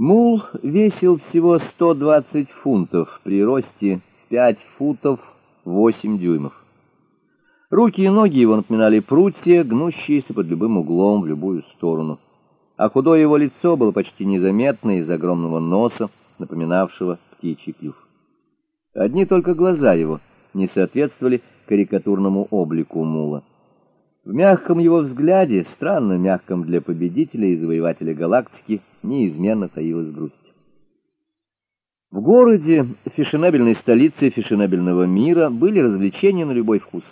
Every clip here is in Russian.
Мул весил всего 120 фунтов при росте 5 футов 8 дюймов. Руки и ноги его напоминали прутья, гнущиеся под любым углом в любую сторону. А худое его лицо было почти незаметно из огромного носа, напоминавшего птичий клюв. Одни только глаза его не соответствовали карикатурному облику мула. В мягком его взгляде, странно мягком для победителя и завоевателя галактики, неизменно таилась грусть. В городе, фешенебельной столице фешенебельного мира, были развлечения на любой вкус.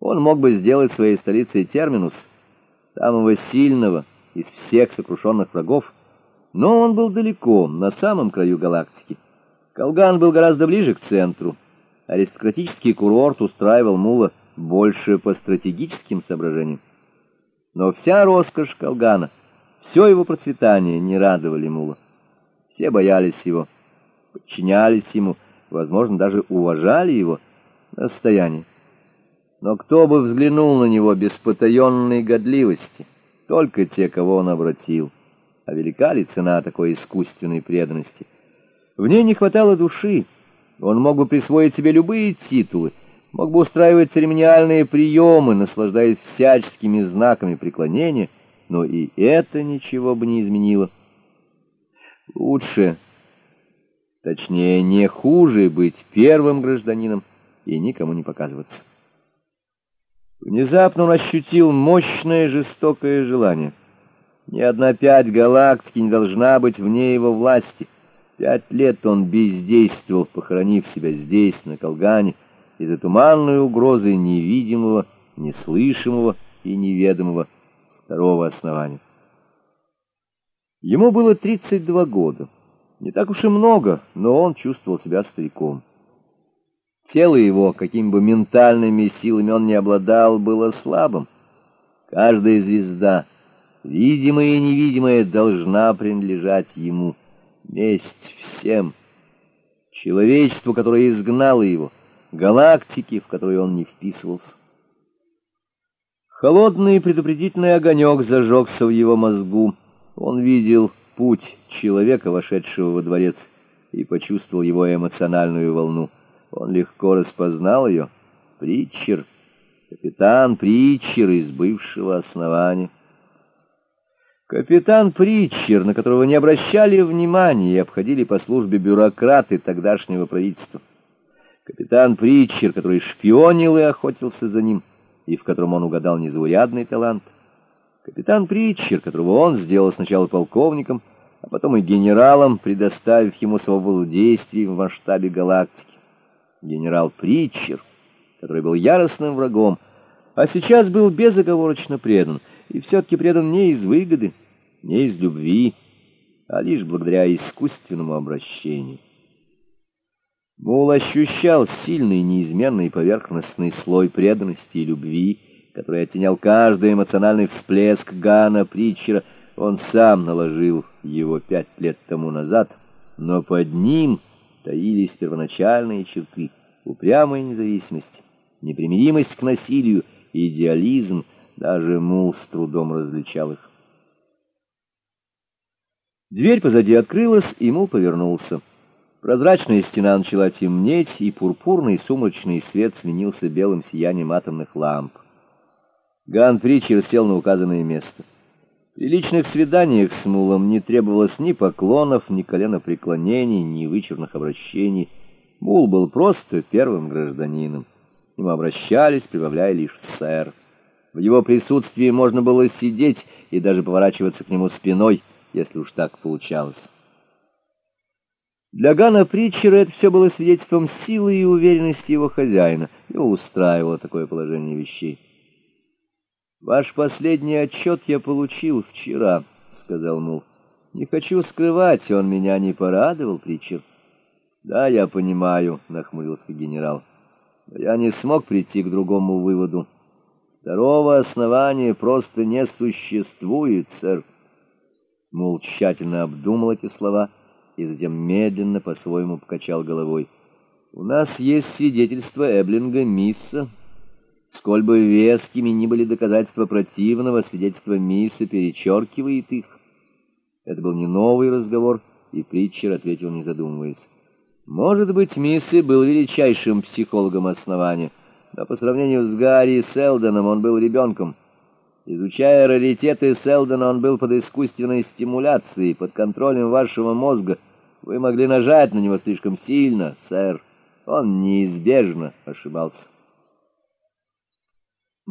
Он мог бы сделать своей столицей терминус, самого сильного из всех сокрушенных врагов, но он был далеко, на самом краю галактики. Колган был гораздо ближе к центру. Аристократический курорт устраивал Мула больше по стратегическим соображениям. Но вся роскошь Колгана, все его процветание не радовали Мула. Все боялись его, подчинялись ему, возможно, даже уважали его на расстоянии. Но кто бы взглянул на него без потаенной годливости? Только те, кого он обратил. А велика ли цена такой искусственной преданности? В ней не хватало души. Он мог бы присвоить себе любые титулы, мог бы устраивать церемониальные приемы, наслаждаясь всяческими знаками преклонения, но и это ничего бы не изменило. Лучше, точнее, не хуже быть первым гражданином и никому не показываться. Внезапно он ощутил мощное жестокое желание. Ни одна пять галактики не должна быть вне его власти. Пять лет он бездействовал, похоронив себя здесь, на Колгане, из-за туманной угрозы невидимого, неслышимого и неведомого второго основания. Ему было 32 года. Не так уж и много, но он чувствовал себя стариком. Тело его, какими бы ментальными силами он не обладал, было слабым. Каждая звезда, видимая и невидимая, должна принадлежать ему. Месть всем. Человечеству, которое изгнало его, галактики, в которую он не вписывался. Холодный предупредительный огонек зажегся в его мозгу. Он видел путь человека, вошедшего во дворец, и почувствовал его эмоциональную волну. Он легко распознал ее. Притчер, капитан Притчер из бывшего основания. Капитан Притчер, на которого не обращали внимания и обходили по службе бюрократы тогдашнего правительства. Капитан Притчер, который шпионил и охотился за ним, и в котором он угадал незаурядный талант. Капитан Притчер, которого он сделал сначала полковником, а потом и генералом, предоставив ему свободу действий в масштабе галактики генерал Притчер, который был яростным врагом, а сейчас был безоговорочно предан, и все-таки предан не из выгоды, не из любви, а лишь благодаря искусственному обращению. Мул ощущал сильный, неизменный поверхностный слой преданности и любви, который оттенял каждый эмоциональный всплеск Гана Притчера. Он сам наложил его пять лет тому назад, но под ним таились первоначальные черты, упрямая независимость, непримиримость к насилию, идеализм, даже Мул с трудом различал их. Дверь позади открылась, и Мул повернулся. Прозрачная стена начала темнеть, и пурпурный сумрачный свет сменился белым сиянием атомных ламп. Ган Притчер сел на указанное место. При личных свиданиях с Мулом не требовалось ни поклонов, ни коленопреклонений, ни вычурных обращений. Мул был просто первым гражданином. К нему обращались, прибавляя лишь «сэр». В его присутствии можно было сидеть и даже поворачиваться к нему спиной, если уж так получалось. Для Гана Притчера это все было свидетельством силы и уверенности его хозяина. Его устраивало такое положение вещей. «Ваш последний отчет я получил вчера», — сказал Мул. «Не хочу скрывать, он меня не порадовал, Притчер». «Да, я понимаю», — нахмурился генерал. «Но я не смог прийти к другому выводу. Второго основания просто не существует, сэр». Мул тщательно обдумал эти слова и затем медленно по-своему покачал головой. «У нас есть свидетельство Эблинга Мисса». Сколь бы вескими ни были доказательства противного, свидетельство Мисса перечеркивает их. Это был не новый разговор, и Притчер ответил, не задумываясь. Может быть, Мисси был величайшим психологом основания, но по сравнению с Гарри Селдоном он был ребенком. Изучая раритеты Селдона, он был под искусственной стимуляцией, под контролем вашего мозга. Вы могли нажать на него слишком сильно, сэр. Он неизбежно ошибался.